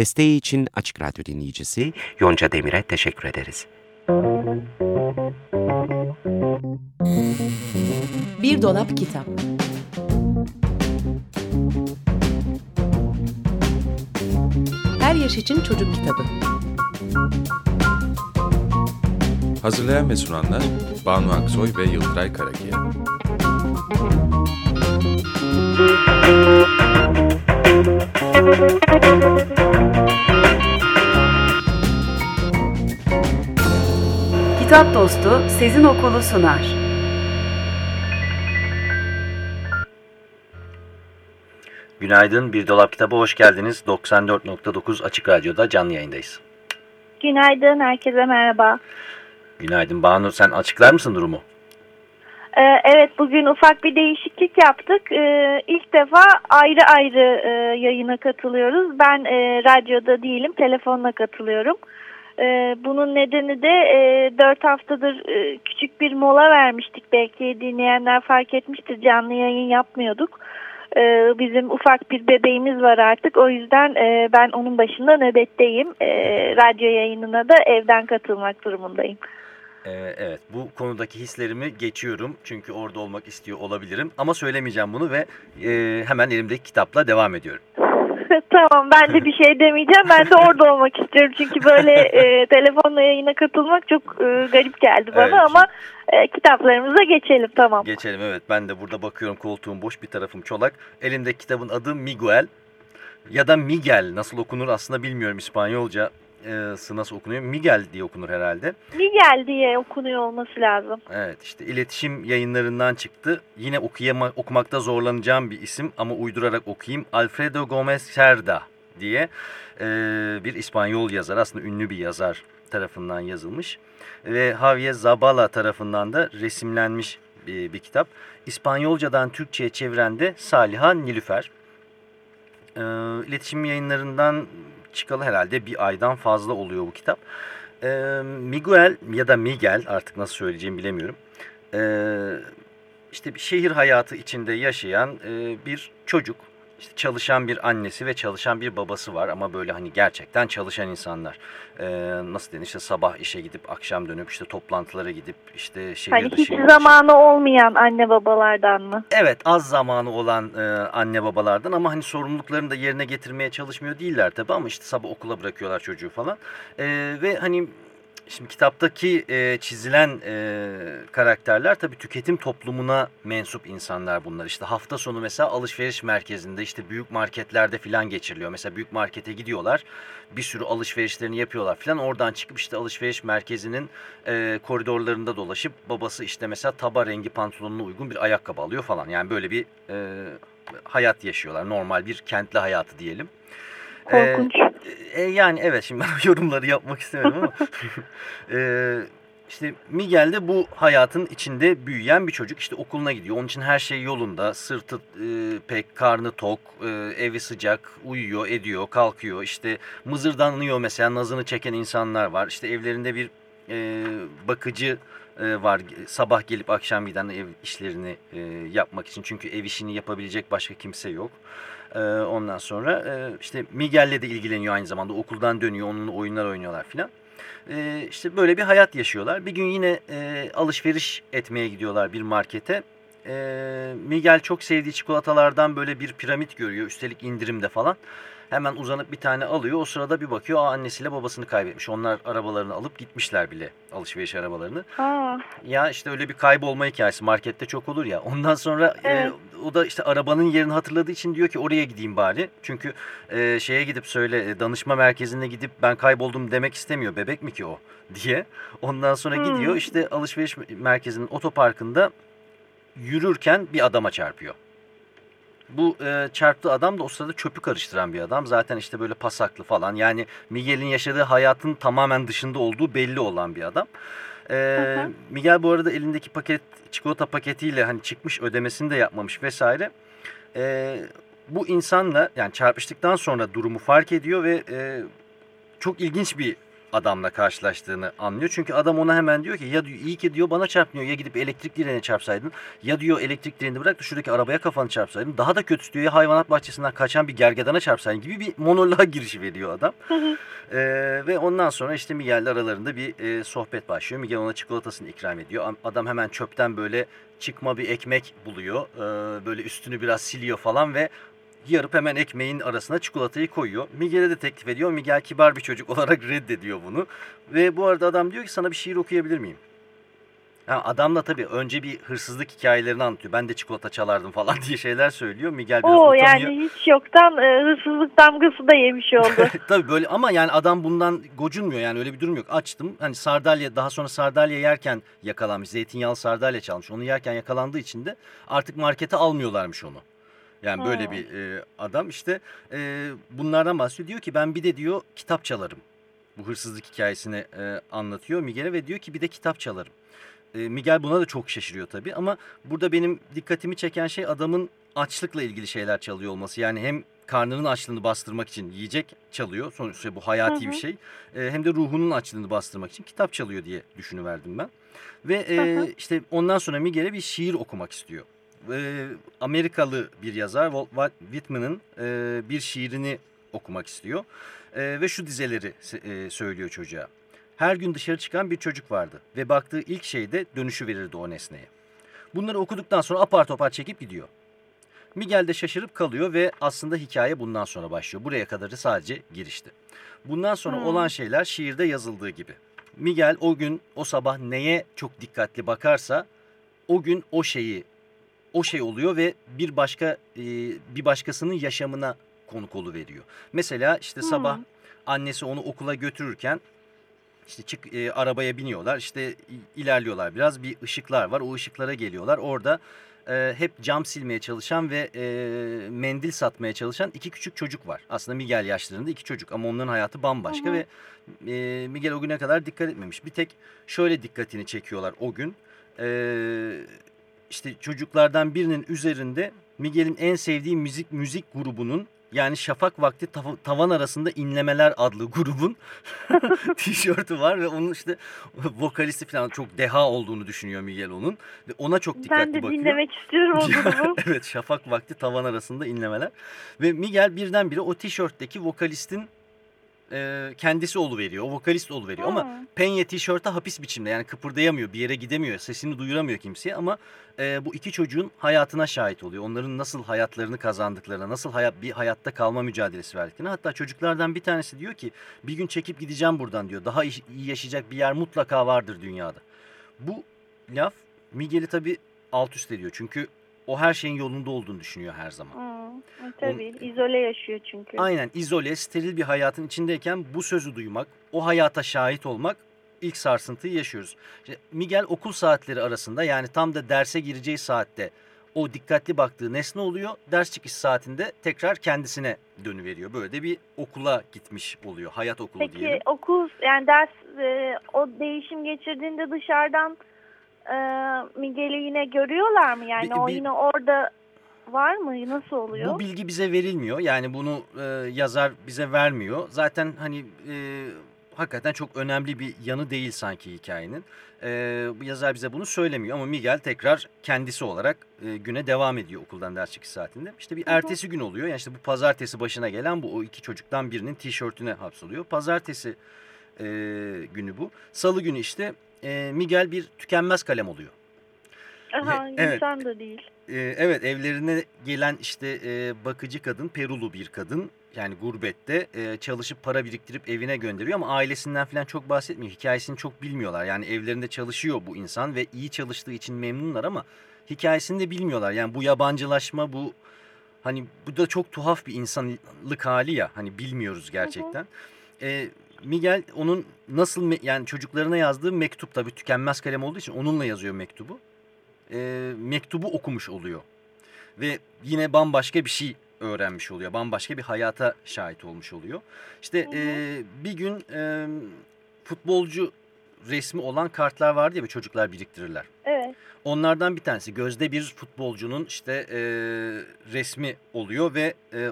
Desteği için Açık Radyo dinleyicisi Yonca Demir'e teşekkür ederiz. Bir Dolap Kitap Her Yaş için Çocuk Kitabı Hazırlayan ve sunanlar Banu Aksoy ve Yıldıray Karakiya. Kitap Dostu Sezin Okulu sunar. Günaydın, Bir Dolap Kitabı hoş geldiniz. 94.9 Açık Radyo'da canlı yayındayız. Günaydın, herkese merhaba. Günaydın Banu, sen açıklar mısın durumu? Ee, evet, bugün ufak bir değişiklik yaptık. Ee, ilk defa ayrı ayrı e, yayına katılıyoruz. Ben e, radyoda değilim, telefonla katılıyorum. Ee, bunun nedeni de e, 4 haftadır e, küçük bir mola vermiştik. Belki dinleyenler fark etmiştir, canlı yayın yapmıyorduk. Bizim ufak bir bebeğimiz var artık. O yüzden ben onun başında nöbetteyim. Radyo yayınına da evden katılmak durumundayım. Ee, evet, bu konudaki hislerimi geçiyorum. Çünkü orada olmak istiyor olabilirim. Ama söylemeyeceğim bunu ve e, hemen elimdeki kitapla devam ediyorum. tamam, ben de bir şey demeyeceğim. Ben de orada olmak istiyorum. Çünkü böyle e, telefonla yayına katılmak çok e, garip geldi bana Evet. ama e, kitaplarımıza geçelim. Tamam. Geçelim evet, ben de burada bakıyorum koltuğum boş, bir tarafım çolak. Elimdeki kitabın adı Miguel ya da Miguel nasıl okunur aslında bilmiyorum İspanyolca. E, nasıl okunuyor? Miguel diye okunur herhalde. Miguel diye okunuyor olması lazım. Evet işte iletişim yayınlarından çıktı. Yine okuyama, okumakta zorlanacağım bir isim ama uydurarak okuyayım. Alfredo Gomez Cerda diye e, bir İspanyol yazar aslında ünlü bir yazar tarafından yazılmış. Ve Javier Zabala tarafından da resimlenmiş bir, bir kitap. İspanyolcadan Türkçe'ye çeviren de Saliha Nilüfer. E, iletişim yayınlarından çıkalı herhalde bir aydan fazla oluyor bu kitap. E, Miguel ya da Miguel artık nasıl söyleyeceğimi bilemiyorum. E, işte bir şehir hayatı içinde yaşayan e, bir çocuk. İşte çalışan bir annesi ve çalışan bir babası var ama böyle hani gerçekten çalışan insanlar. E, nasıl denir işte sabah işe gidip akşam dönüp işte toplantılara gidip işte şehir Hani hiç dışı... zamanı olmayan anne babalardan mı? Evet az zamanı olan e, anne babalardan ama hani sorumluluklarını da yerine getirmeye çalışmıyor değiller tabii ama işte sabah okula bırakıyorlar çocuğu falan. E, ve hani şimdi kitaptaki e, çizilen e, karakterler tabii tüketim toplumuna mensup insanlar bunlar. İşte hafta sonu mesela alışveriş merkezinde işte büyük marketlerde falan geçiriliyor. Mesela büyük markete gidiyorlar bir sürü alışverişlerini yapıyorlar falan oradan çıkıp işte alışveriş merkezinin e, koridorlarında dolaşıp babası işte mesela taba rengi pantolonuna uygun bir ayakkabı alıyor falan. Yani böyle bir e, hayat yaşıyorlar. Normal bir kentli hayatı diyelim. Korkunç. e, yani evet şimdi ben yorumları yapmak istemedim ama e, işte Miguel de bu hayatın içinde büyüyen bir çocuk. İşte okuluna gidiyor. Onun için her şey yolunda. Sırtı e, pek, karnı tok, e, evi sıcak, uyuyor, ediyor, kalkıyor. İşte mızırdanlıyor mesela nazını çeken insanlar var. İşte evlerinde bir e, bakıcı e, var. Sabah gelip akşam giden ev işlerini e, yapmak için. Çünkü ev işini yapabilecek başka kimse yok. E, ondan sonra e, işte Miguel'le de ilgileniyor aynı zamanda. Okuldan dönüyor, onunla oyunlar oynuyorlar filan. E, işte böyle bir hayat yaşıyorlar. Bir gün yine e, alışveriş etmeye gidiyorlar bir markete. E, Miguel çok sevdiği çikolatalardan böyle bir piramit görüyor. Üstelik indirimde falan. Hemen uzanıp bir tane alıyor. O sırada bir bakıyor aa, annesiyle babasını kaybetmiş. Onlar arabalarını alıp gitmişler bile alışveriş arabalarını. Ha. Ya işte öyle bir kaybolma hikayesi markette çok olur ya. Ondan sonra Evet. e, o da işte arabanın yerini hatırladığı için diyor ki oraya gideyim bari. Çünkü e, şeye gidip söyle e, danışma merkezine gidip ben kayboldum demek istemiyor. Bebek mi ki o diye. Ondan sonra Hmm. gidiyor işte alışveriş merkezinin otoparkında yürürken bir adama çarpıyor. Bu e, çarptığı adam da o sırada çöpü karıştıran bir adam. Zaten işte böyle pasaklı falan. Yani Miguel'in yaşadığı hayatın tamamen dışında olduğu belli olan bir adam. E, Hı hı. Miguel bu arada elindeki paket çikolata paketiyle hani çıkmış ödemesini de yapmamış vesaire. E, bu insanla yani çarpıştıktan sonra durumu fark ediyor ve e, çok ilginç bir adamla karşılaştığını anlıyor. Çünkü adam ona hemen diyor ki ya diyor, iyi ki diyor bana çarpmıyor ya gidip elektrik direğine çarpsaydın ya diyor elektrik direğini bırak da şuradaki arabaya kafanı çarpsaydın daha da kötüsü diyor ya hayvanat bahçesinden kaçan bir gergedana çarpsaydın gibi bir monoloğa girişi veriyor adam. Ee, ve ondan sonra işte Miguel'le aralarında bir e, sohbet başlıyor. Miguel ona çikolatasını ikram ediyor. Adam hemen çöpten böyle çıkma bir ekmek buluyor. Ee, böyle üstünü biraz siliyor falan ve yarıp hemen ekmeğin arasına çikolatayı koyuyor. Miguel'e de teklif ediyor. Miguel kibar bir çocuk olarak reddediyor bunu. Ve bu arada adam diyor ki sana bir şiir okuyabilir miyim? Ha, adam da tabii önce bir hırsızlık hikayelerini anlatıyor. Ben de çikolata çalardım falan diye şeyler söylüyor. Miguel biraz Oo utanıyor. yani hiç yoktan e, hırsızlık damgası da yemiş oldu. Tabii böyle ama yani adam bundan gocunmuyor yani öyle bir durum yok. Açtım hani sardalya daha sonra sardalya yerken yakalanmış. Zeytinyağlı sardalya çalmış. Onu yerken yakalandığı için de artık markete almıyorlarmış onu. Yani böyle Hmm. bir e, adam işte e, bunlardan bahsediyor. Diyor ki ben bir de diyor kitap çalarım. Bu hırsızlık hikayesini e, anlatıyor Miguel'e ve diyor ki bir de kitap çalarım. E, Miguel buna da çok şaşırıyor tabii ama burada benim dikkatimi çeken şey adamın açlıkla ilgili şeyler çalıyor olması. Yani hem karnının açlığını bastırmak için yiyecek çalıyor. Sonuçta bu hayati Hı hı. bir şey. E, hem de ruhunun açlığını bastırmak için kitap çalıyor diye düşünüverdim ben. Ve e, Hı hı. işte ondan sonra Miguel'e bir şiir okumak istiyor. E, Amerikalı bir yazar Walt Whitman'ın e, bir şiirini okumak istiyor. E, ve şu dizeleri e, söylüyor çocuğa. Her gün dışarı çıkan bir çocuk vardı ve baktığı ilk şeyde dönüşü verirdi o nesneye. Bunları okuduktan sonra apar topar çekip gidiyor. Miguel de şaşırıp kalıyor ve aslında hikaye bundan sonra başlıyor. Buraya kadarı sadece girişti. Bundan sonra Hmm. olan şeyler şiirde yazıldığı gibi. Miguel o gün o sabah neye çok dikkatli bakarsa o gün o şeyi o şey oluyor ve bir başka e, bir başkasının yaşamına konuk veriyor. Mesela işte sabah Hmm. annesi onu okula götürürken işte çık e, arabaya biniyorlar işte ilerliyorlar biraz bir ışıklar var o ışıklara geliyorlar orada e, hep cam silmeye çalışan ve e, mendil satmaya çalışan iki küçük çocuk var. Aslında Miguel yaşlarında iki çocuk ama onların hayatı bambaşka Hı hı. ve e, Miguel o güne kadar dikkat etmemiş. Bir tek şöyle dikkatini çekiyorlar o gün. E, işte çocuklardan birinin üzerinde Miguel'in en sevdiği müzik müzik grubunun yani Şafak Vakti Tav- Tavan Arasında İnlemeler adlı grubun tişörtü var ve onun işte vokalisti falan çok deha olduğunu düşünüyor Miguel onun ve ona çok dikkatli ben de bakıyor. dinlemek istiyorum o grubu. evet şafak vakti tavan arasında inlemeler. Ve Miguel birdenbire o tişörtteki vokalistin e, kendisi oluveriyor. O vokalist oluveriyor ama Hmm. penye tişörte hapis biçimde yani kıpırdayamıyor bir yere gidemiyor sesini duyuramıyor kimseye ama e, bu iki çocuğun hayatına şahit oluyor. Onların nasıl hayatlarını kazandıklarına nasıl hayat, bir hayatta kalma mücadelesi verdiklerine hatta çocuklardan bir tanesi diyor ki bir gün çekip gideceğim buradan diyor daha iyi iyi yaşayacak bir yer mutlaka vardır dünyada. Bu laf Miguel'i tabii alt üst ediyor çünkü o her şeyin yolunda olduğunu düşünüyor her zaman. Hmm, tabii izole yaşıyor çünkü. Aynen izole, steril bir hayatın içindeyken bu sözü duymak, o hayata şahit olmak ilk sarsıntıyı yaşıyoruz. İşte Miguel okul saatleri arasında yani tam da derse gireceği saatte o dikkatli baktığı nesne oluyor. Ders çıkış saatinde tekrar kendisine dönüveriyor. Böyle de bir okula gitmiş oluyor. Hayat okulu Peki diyelim. okul yani ders e, o değişim geçirdiğinde dışarıdan e, Miguel'i yine görüyorlar mı? Yani Bir- o bir- yine orada var mı? Nasıl oluyor? Bu bilgi bize verilmiyor. Yani bunu e, yazar bize vermiyor. Zaten hani e, hakikaten çok önemli bir yanı değil sanki hikayenin. E, bu yazar bize bunu söylemiyor ama Miguel tekrar kendisi olarak e, güne devam ediyor okuldan ders çıkış saatinde. İşte bir ertesi gün oluyor. Yani işte bu pazartesi başına gelen bu o iki çocuktan birinin tişörtüne hapsoluyor. Pazartesi e, günü bu. Salı günü işte e, Miguel bir tükenmez kalem oluyor. Aha, Evet. insan da değil. Ee, evet evlerine gelen işte e, bakıcı kadın Perulu bir kadın yani gurbette e, çalışıp para biriktirip evine gönderiyor ama ailesinden falan çok bahsetmiyor. Hikayesini çok bilmiyorlar yani evlerinde çalışıyor bu insan ve iyi çalıştığı için memnunlar ama hikayesini de bilmiyorlar. Yani bu yabancılaşma bu hani bu da çok tuhaf bir insanlık hali ya hani bilmiyoruz gerçekten. Ee, Miguel onun nasıl yani çocuklarına yazdığı mektup tabii tükenmez kalem olduğu için onunla yazıyor mektubu e, mektubu okumuş oluyor. Ve yine bambaşka bir şey öğrenmiş oluyor. Bambaşka bir hayata şahit olmuş oluyor. İşte e, bir gün e, futbolcu resmi olan kartlar vardı ya çocuklar biriktirirler. Evet. Onlardan bir tanesi gözde bir futbolcunun işte e, resmi oluyor ve e,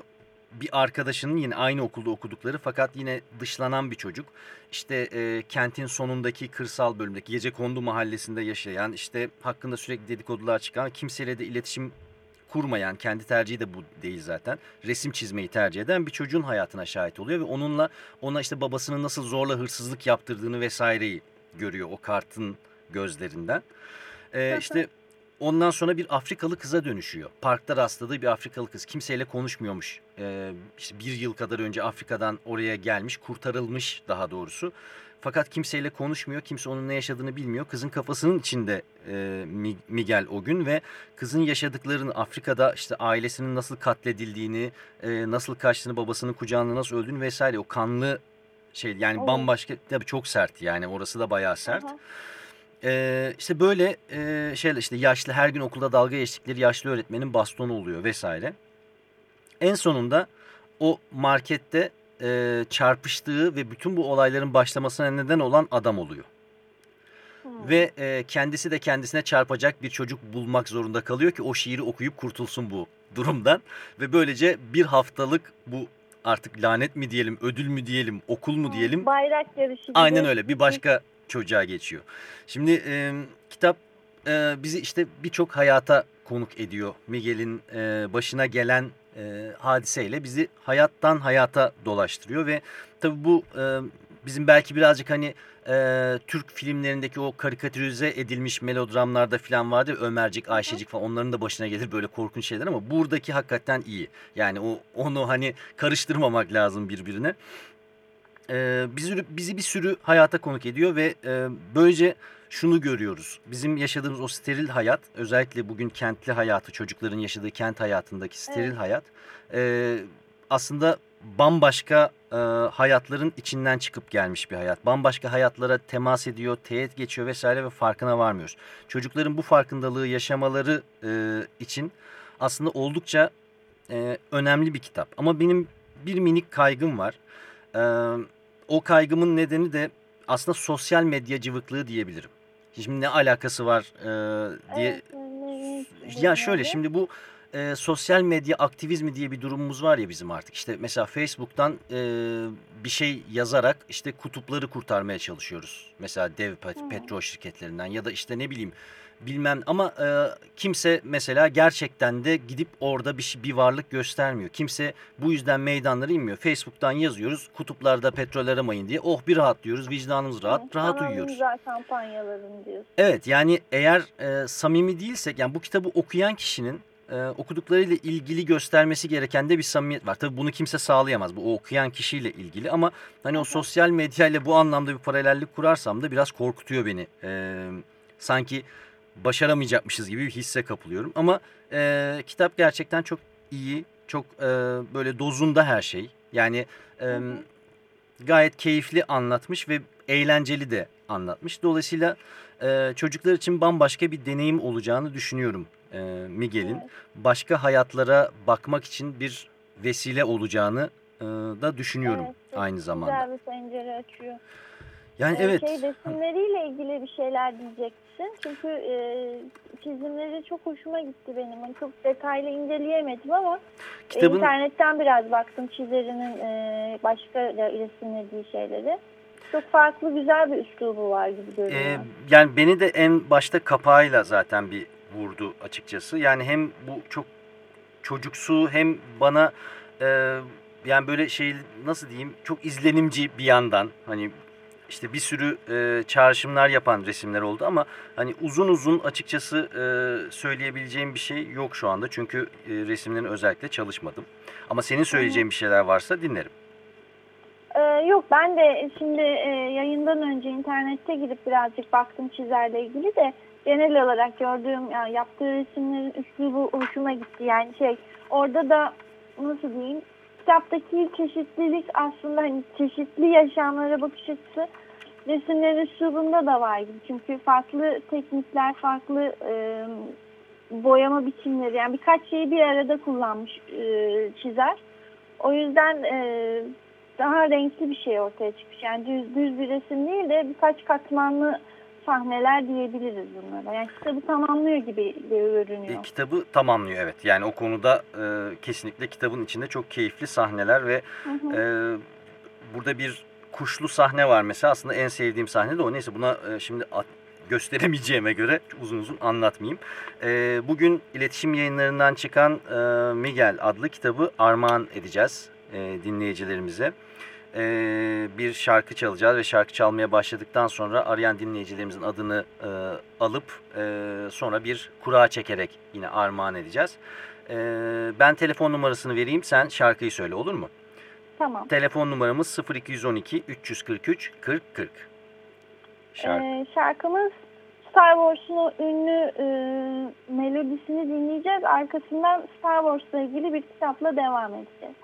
bir arkadaşının yine aynı okulda okudukları fakat yine dışlanan bir çocuk. İşte e, kentin sonundaki kırsal bölümdeki gece kondu mahallesinde yaşayan işte hakkında sürekli dedikodular çıkan kimseyle de iletişim kurmayan kendi tercihi de bu değil zaten resim çizmeyi tercih eden bir çocuğun hayatına şahit oluyor ve onunla ona işte babasının nasıl zorla hırsızlık yaptırdığını vesaireyi görüyor o kartın gözlerinden. Ee, işte ondan sonra bir Afrikalı kıza dönüşüyor. Parkta rastladığı bir Afrikalı kız. Kimseyle konuşmuyormuş. Ee, işte bir yıl kadar önce Afrika'dan oraya gelmiş, kurtarılmış daha doğrusu. Fakat kimseyle konuşmuyor. Kimse onun ne yaşadığını bilmiyor. Kızın kafasının içinde e, Miguel o gün ve kızın yaşadıklarını Afrika'da işte ailesinin nasıl katledildiğini, e, nasıl kaçtığını, babasının kucağında nasıl öldüğünü vesaire o kanlı şey yani bambaşka tabii çok sert yani orası da bayağı sert. Aha. Ee, işte böyle e, şeyler işte yaşlı her gün okulda dalga geçtikleri yaşlı öğretmenin bastonu oluyor vesaire. En sonunda o markette e, çarpıştığı ve bütün bu olayların başlamasına neden olan adam oluyor. Hmm. Ve e, kendisi de kendisine çarpacak bir çocuk bulmak zorunda kalıyor ki o şiiri okuyup kurtulsun bu durumdan. Ve böylece bir haftalık bu artık lanet mi diyelim, ödül mü diyelim, okul mu diyelim. Bayrak yarışı gibi. Aynen öyle bir başka çocuğa geçiyor. Şimdi e, kitap e, bizi işte birçok hayata konuk ediyor. Miguel'in e, başına gelen e, hadiseyle bizi hayattan hayata dolaştırıyor ve tabii bu e, bizim belki birazcık hani e, Türk filmlerindeki o karikatürize edilmiş melodramlarda falan vardı Ömercik, Ayşecik falan onların da başına gelir böyle korkunç şeyler ama buradaki hakikaten iyi. Yani o onu hani karıştırmamak lazım birbirine. E, bizi, bizi bir sürü hayata konuk ediyor ve e, böylece şunu görüyoruz. Bizim yaşadığımız o steril hayat özellikle bugün kentli hayatı çocukların yaşadığı kent hayatındaki steril evet. hayat e, aslında bambaşka e, hayatların içinden çıkıp gelmiş bir hayat. Bambaşka hayatlara temas ediyor, teğet geçiyor vesaire ve farkına varmıyoruz. Çocukların bu farkındalığı yaşamaları e, için aslında oldukça e, önemli bir kitap. Ama benim bir minik kaygım var. E, o kaygımın nedeni de aslında sosyal medya cıvıklığı diyebilirim. Şimdi ne alakası var e, diye. Ya şöyle şimdi bu e, sosyal medya aktivizmi diye bir durumumuz var ya bizim artık. İşte mesela Facebook'tan e, bir şey yazarak işte kutupları kurtarmaya çalışıyoruz. Mesela dev petrol şirketlerinden ya da işte ne bileyim bilmem ama e, kimse mesela gerçekten de gidip orada bir, şey, bir varlık göstermiyor. Kimse bu yüzden meydanlara inmiyor. Facebook'tan yazıyoruz kutuplarda petrol aramayın diye. Oh bir rahat diyoruz vicdanımız rahat evet, rahat uyuyoruz. Güzel kampanyaların diyorsun. Evet yani eğer e, samimi değilsek yani bu kitabı okuyan kişinin e, okuduklarıyla ilgili göstermesi gereken de bir samimiyet var. Tabii bunu kimse sağlayamaz. Bu o okuyan kişiyle ilgili ama hani o sosyal medya ile bu anlamda bir paralellik kurarsam da biraz korkutuyor beni. E, sanki başaramayacakmışız gibi bir hisse kapılıyorum. Ama e, kitap gerçekten çok iyi, çok e, böyle dozunda her şey. Yani e, gayet keyifli anlatmış ve eğlenceli de anlatmış. Dolayısıyla e, çocuklar için bambaşka bir deneyim olacağını düşünüyorum e, Miguel'in. Başka hayatlara bakmak için bir vesile olacağını e, da düşünüyorum evet, aynı zamanda. Güzel bir pencere açıyor. Yani ee, evet. Şey resimleriyle ilgili bir şeyler diyeceksin. Çünkü e, çizimleri çok hoşuma gitti benim. Yani çok detaylı inceleyemedim ama Kitabın... internetten biraz baktım çizerinin e, başka resimlediği şeyleri. Çok farklı güzel bir üslubu var gibi görünüyor. Ee, yani beni de en başta kapağıyla zaten bir vurdu açıkçası. Yani hem bu çok çocuksu hem bana e, yani böyle şey nasıl diyeyim çok izlenimci bir yandan hani işte bir sürü e, çağrışımlar yapan resimler oldu ama hani uzun uzun açıkçası e, söyleyebileceğim bir şey yok şu anda. Çünkü e, resimlerin özellikle çalışmadım. Ama senin söyleyeceğin bir şeyler varsa dinlerim. Ee, yok ben de şimdi e, yayından önce internette gidip birazcık baktım çizerle ilgili de genel olarak gördüğüm yani yaptığı resimlerin üslubu hoşuma gitti. Yani şey orada da nasıl diyeyim kitaptaki çeşitlilik aslında hani çeşitli yaşamlara bakış açısı resimlerin üslubunda da var gibi. Çünkü farklı teknikler, farklı e, boyama biçimleri yani birkaç şeyi bir arada kullanmış e, çizer. O yüzden e, daha renkli bir şey ortaya çıkmış. Yani düz, düz bir resim değil de birkaç katmanlı sahneler diyebiliriz bunlara. Yani kitabı tamamlıyor gibi görünüyor. E, kitabı tamamlıyor evet. Yani o konuda e, kesinlikle kitabın içinde çok keyifli sahneler ve Hı hı. e, burada bir kuşlu sahne var mesela. Aslında en sevdiğim sahne de o. Neyse buna e, şimdi at- gösteremeyeceğime göre uzun uzun anlatmayayım. E, bugün iletişim yayınlarından çıkan e, Miguel adlı kitabı armağan edeceğiz e, dinleyicilerimize. E, bir şarkı çalacağız ve şarkı çalmaya başladıktan sonra arayan dinleyicilerimizin adını e, alıp e, sonra bir kura çekerek yine armağan edeceğiz. E, ben telefon numarasını vereyim sen şarkıyı söyle olur mu? Tamam. Telefon numaramız 0212 343 40 40. Şarkı. Ee, şarkımız Star Wars'un o ünlü e, melodisini dinleyeceğiz. Arkasından Star Wars'la ilgili bir kitapla devam edeceğiz.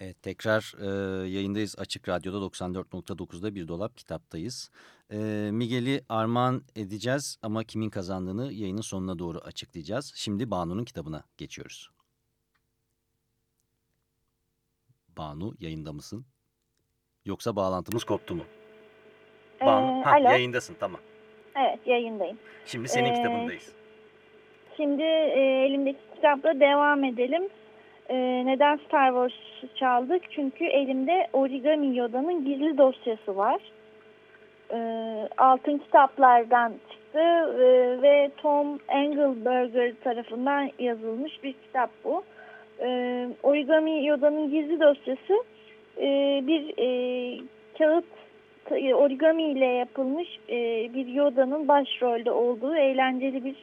Evet, tekrar e, yayındayız Açık Radyo'da 94.9'da bir dolap kitaptayız. E, Miguel'i armağan edeceğiz ama kimin kazandığını yayının sonuna doğru açıklayacağız. Şimdi Banu'nun kitabına geçiyoruz. Banu yayında mısın? Yoksa bağlantımız koptu mu? Ee, Banu, ha, alo. yayındasın tamam. Evet yayındayım. Şimdi senin Ee, kitabındayız. Şimdi e, elimdeki kitapla devam edelim. E, neden Star Wars çaldık? Çünkü elimde Origami Yoda'nın gizli dosyası var. E, altın kitaplardan çıktı e, ve Tom Engelberger tarafından yazılmış bir kitap bu. Origami Yoda'nın gizli dosyası bir kağıt origami ile yapılmış bir Yoda'nın başrolde olduğu eğlenceli bir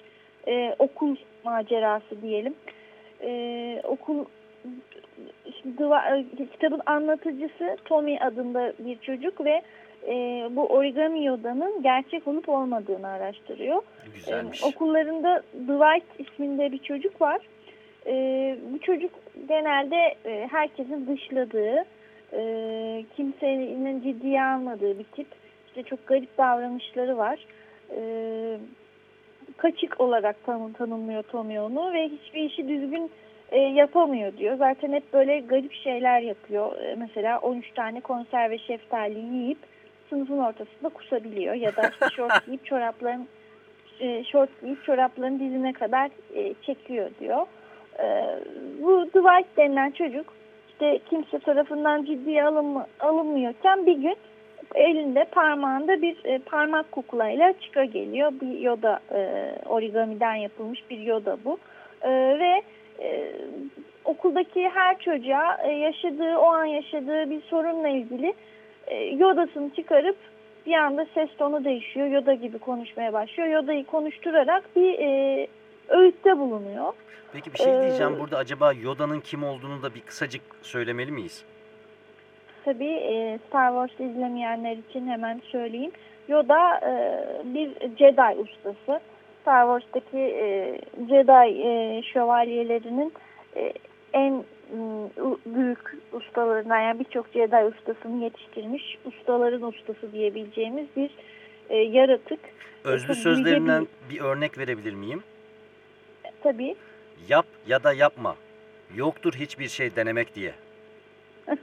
okul macerası diyelim. E, okul e, kitabın anlatıcısı Tommy adında bir çocuk ve e, bu origami Yoda'nın gerçek olup olmadığını araştırıyor. Güzelmiş. E, okullarında Dwight isminde bir çocuk var. E, bu çocuk genelde e, herkesin dışladığı, e, kimsenin ciddiye almadığı bir tip. İşte çok garip davranışları var. E, kaçık olarak tanım, tanımlıyor Tommy onu ve hiçbir işi düzgün e, yapamıyor diyor. Zaten hep böyle garip şeyler yapıyor. E, mesela 13 tane konserve şeftali yiyip sınıfın ortasında kusabiliyor ya da işte şort giyip çorapların e, şort giyip çorapların dizine kadar e, çekiyor diyor. E, bu Dwight denilen çocuk işte kimse tarafından ciddiye alınma, alınmıyorken bir gün elinde parmağında bir e, parmak kuklayla çıka geliyor. Bir yoda e, origamiden yapılmış bir yoda bu. E, ve e, okuldaki her çocuğa e, yaşadığı o an yaşadığı bir sorunla ilgili e, yodasını çıkarıp bir anda ses tonu değişiyor. Yoda gibi konuşmaya başlıyor. Yoda'yı konuşturarak bir e, öğütte bulunuyor. Peki bir şey diyeceğim. Ee, Burada acaba Yoda'nın kim olduğunu da bir kısacık söylemeli miyiz? Tabii e, Star Wars izlemeyenler için hemen söyleyeyim. Yoda e, bir Jedi ustası. Star Wars'taki e, Jedi e, şövalyelerinin e, en m, büyük ustalarından yani birçok Jedi ustasını yetiştirmiş ustaların ustası diyebileceğimiz bir e, yaratık. Özlü bilge sözlerinden bir örnek verebilir miyim? Tabii. Yap ya da yapma. Yoktur hiçbir şey denemek diye.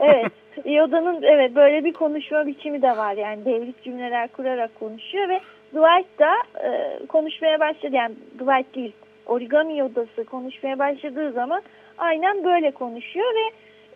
evet. Yoda'nın evet böyle bir konuşma biçimi de var. Yani devrik cümleler kurarak konuşuyor ve Dwight da e, konuşmaya başladı. Yani Dwight değil origami Yoda'sı konuşmaya başladığı zaman aynen böyle konuşuyor ve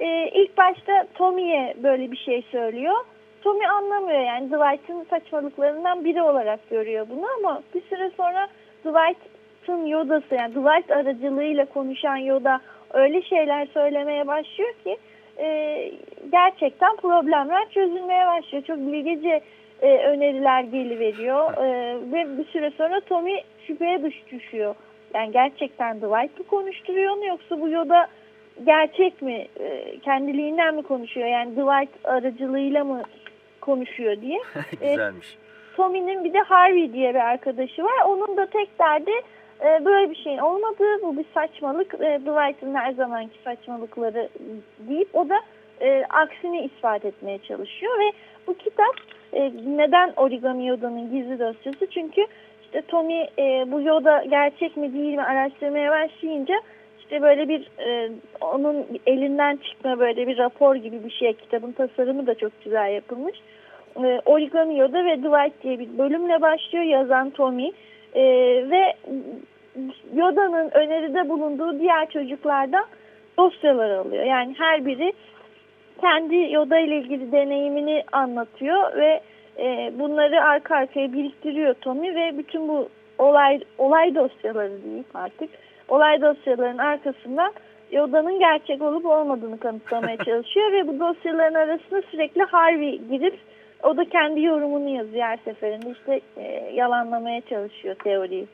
e, ilk başta Tommy'ye böyle bir şey söylüyor. Tommy anlamıyor yani Dwight'ın saçmalıklarından biri olarak görüyor bunu ama bir süre sonra Dwight'ın Yoda'sı yani Dwight aracılığıyla konuşan Yoda öyle şeyler söylemeye başlıyor ki e, gerçekten problemler çözülmeye başlıyor. Çok bilgece e, öneriler geliveriyor e, ve bir süre sonra Tommy şüpheye dış düşüyor. Yani gerçekten Dwight mı konuşturuyor onu yoksa bu Yoda gerçek mi? E, kendiliğinden mi konuşuyor? Yani Dwight aracılığıyla mı konuşuyor diye. Güzelmiş. Tommy'nin bir de Harvey diye bir arkadaşı var. Onun da tek derdi e, böyle bir şeyin olmadığı, bu bir saçmalık. E, Dwight'ın her zamanki saçmalıkları deyip o da e, aksini ispat etmeye çalışıyor ve bu kitap e, neden Origami Yoda'nın gizli dosyası? Çünkü işte Tommy e, bu Yoda gerçek mi değil mi araştırmaya başlayınca işte böyle bir e, onun elinden çıkma böyle bir rapor gibi bir şey. Kitabın tasarımı da çok güzel yapılmış. E, Origami Yoda ve Dwight diye bir bölümle başlıyor yazan Tommy. E, ve Yoda'nın öneride bulunduğu diğer çocuklardan dosyalar alıyor. Yani her biri kendi Yoda ile ilgili deneyimini anlatıyor ve e, bunları arka arkaya biriktiriyor Tommy ve bütün bu olay olay dosyaları diyeyim artık. Olay dosyalarının arkasından Yoda'nın gerçek olup olmadığını kanıtlamaya çalışıyor ve bu dosyaların arasına sürekli Harvey girip o da kendi yorumunu yazıyor her seferinde işte e, yalanlamaya çalışıyor teoriyi.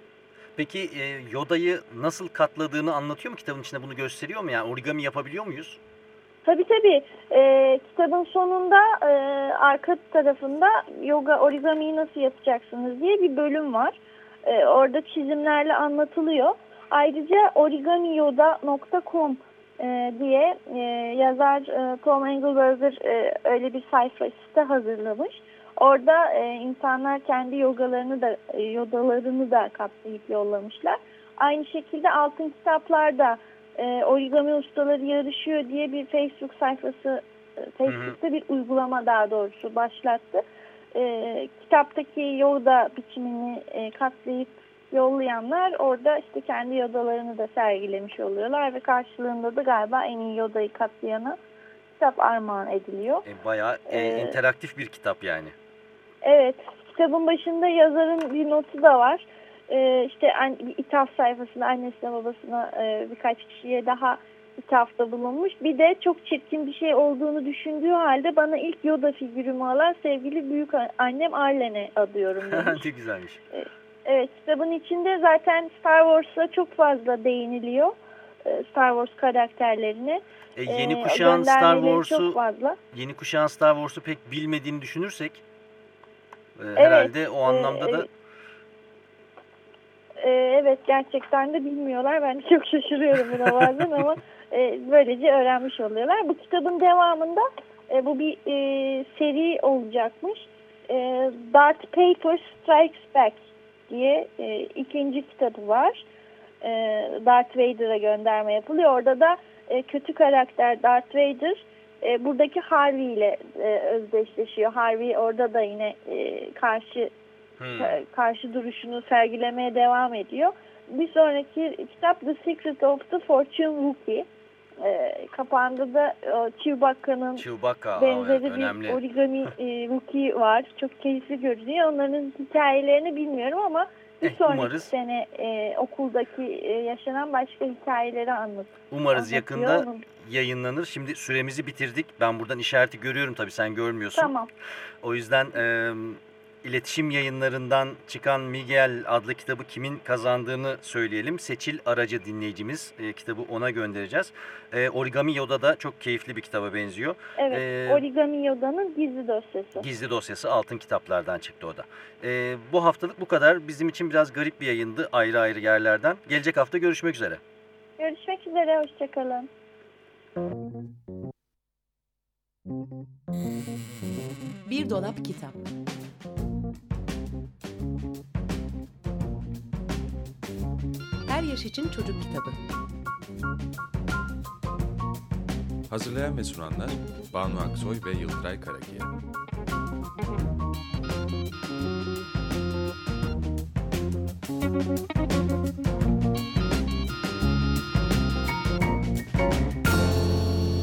Peki e, Yoda'yı nasıl katladığını anlatıyor mu kitabın içinde bunu gösteriyor mu? Yani origami yapabiliyor muyuz? Tabii tabii. E, kitabın sonunda e, arka tarafında yoga origamiyi nasıl yapacaksınız diye bir bölüm var. E, orada çizimlerle anlatılıyor. Ayrıca origamiyoda.com e, diye e, yazar e, Tom Engelberger e, öyle bir sayfa site hazırlamış. Orada e, insanlar kendi yogalarını da yodalarını da kapsayıp yollamışlar. Aynı şekilde altın kitaplarda e, origami ustaları yarışıyor diye bir Facebook sayfası e, Facebook'ta bir uygulama daha doğrusu başlattı. E, kitaptaki yoda biçimini e, katlayıp yollayanlar orada işte kendi yodalarını da sergilemiş oluyorlar ve karşılığında da galiba en iyi yodayı katlayana kitap armağan ediliyor. E, bayağı e, Ee, interaktif bir kitap yani. Evet, kitabın başında yazarın bir notu da var. Ee, işte an, ithaf sayfasında annesine babasına e, birkaç kişiye daha ithafta bulunmuş. Bir de çok çirkin bir şey olduğunu düşündüğü halde bana ilk Yoda figürümü alan sevgili büyük annem Arlen'e adıyorum ne güzelmiş. Evet kitabın içinde zaten Star Wars'a çok fazla değiniliyor. Ee, Star Wars karakterlerine. E, yeni Ee, kuşağın Star Wars'u fazla. yeni kuşağın Star Wars'u pek bilmediğini düşünürsek e, Evet, herhalde o e, anlamda da e, evet gerçekten de bilmiyorlar. Ben çok şaşırıyorum buna bazen ama e, böylece öğrenmiş oluyorlar. Bu kitabın devamında e, bu bir e, seri olacakmış. E, Darth Paper Strikes Back diye e, ikinci kitabı var. E, Darth Vader'a gönderme yapılıyor. Orada da e, kötü karakter Darth Vader e, buradaki Harvey ile e, özdeşleşiyor. Harvey orada da yine e, karşı Hmm. ka- karşı duruşunu sergilemeye devam ediyor. Bir sonraki kitap The Secret of the Fortune Wookiee. E, kapağında da e, Chewbacca'nın Chewbacca benzeri evet, bir önemli. origami e, Wookiee var. Çok keyifli görünüyor. Onların hikayelerini bilmiyorum ama bir Eh, sonraki umarız. sene e, okuldaki e, yaşanan başka hikayeleri anlat. Umarız yakında Onun- yayınlanır. Şimdi süremizi bitirdik. Ben buradan işareti görüyorum tabii sen görmüyorsun. Tamam. O yüzden e, iletişim yayınlarından çıkan Miguel adlı kitabı kimin kazandığını söyleyelim. Seçil Aracı dinleyicimiz e, kitabı ona göndereceğiz. E, Origami Yoda da çok keyifli bir kitaba benziyor. Evet. Ee, Origami Yoda'nın gizli dosyası. Gizli dosyası altın kitaplardan çıktı o da. E, bu haftalık bu kadar. Bizim için biraz garip bir yayındı ayrı ayrı yerlerden. Gelecek hafta görüşmek üzere. Görüşmek üzere. Hoşçakalın. Bir dolap kitap. Yaş için çocuk kitabı. Hazırlayan ve sunanlar Banu Aksoy ve Yıldıray Karakiye.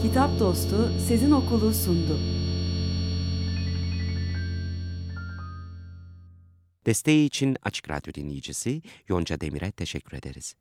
Kitap dostu Sezin Okulu sundu. Desteği için Açık Radyo dinleyicisi Yonca Demir'e teşekkür ederiz.